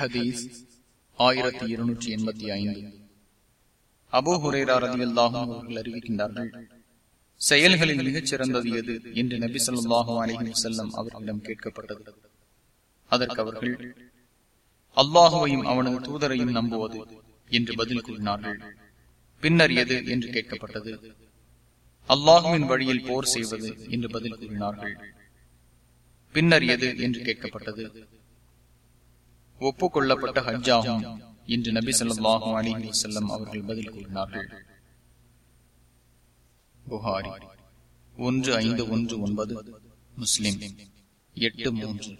ஹதீஸ் ஆயிரத்தி இருநூற்றி எண்பத்தி ஐந்து. அபோ ஹுரேரா ரதியுல்லாஹும் அவர்கள் அறிவிக்கின்றார்கள் செயல்களில் மிகச் சிறந்தது எது? என்று நபி சொல்லாஹு அலிஹி செல்லம் அவர்களிடம் கேட்கப்பட்டது. அதற்கு அவர்கள் அல்லாஹுவையும் அவனது தூதரையும் நம்புவது என்று பதில் கூறினார்கள். பின்னர் எது என்று கேட்கப்பட்டது அல்லாஹுவின் வழியில் போர் செய்வது என்று பதில் கூறினார்கள். பின்னர் எது என்று கேட்கப்பட்டது ஒப்புக்கொள்ளப்பட்ட ஹஜ்ஜாகும் என்று நபி சொல்லாஹும் அலிஹி வசல்லம் அவர்கள் பதில் கூறினார்கள். புகாரி ஒன்று ஐந்து ஒன்று ஒன்பது முஸ்லிம் எட்டு மூன்று.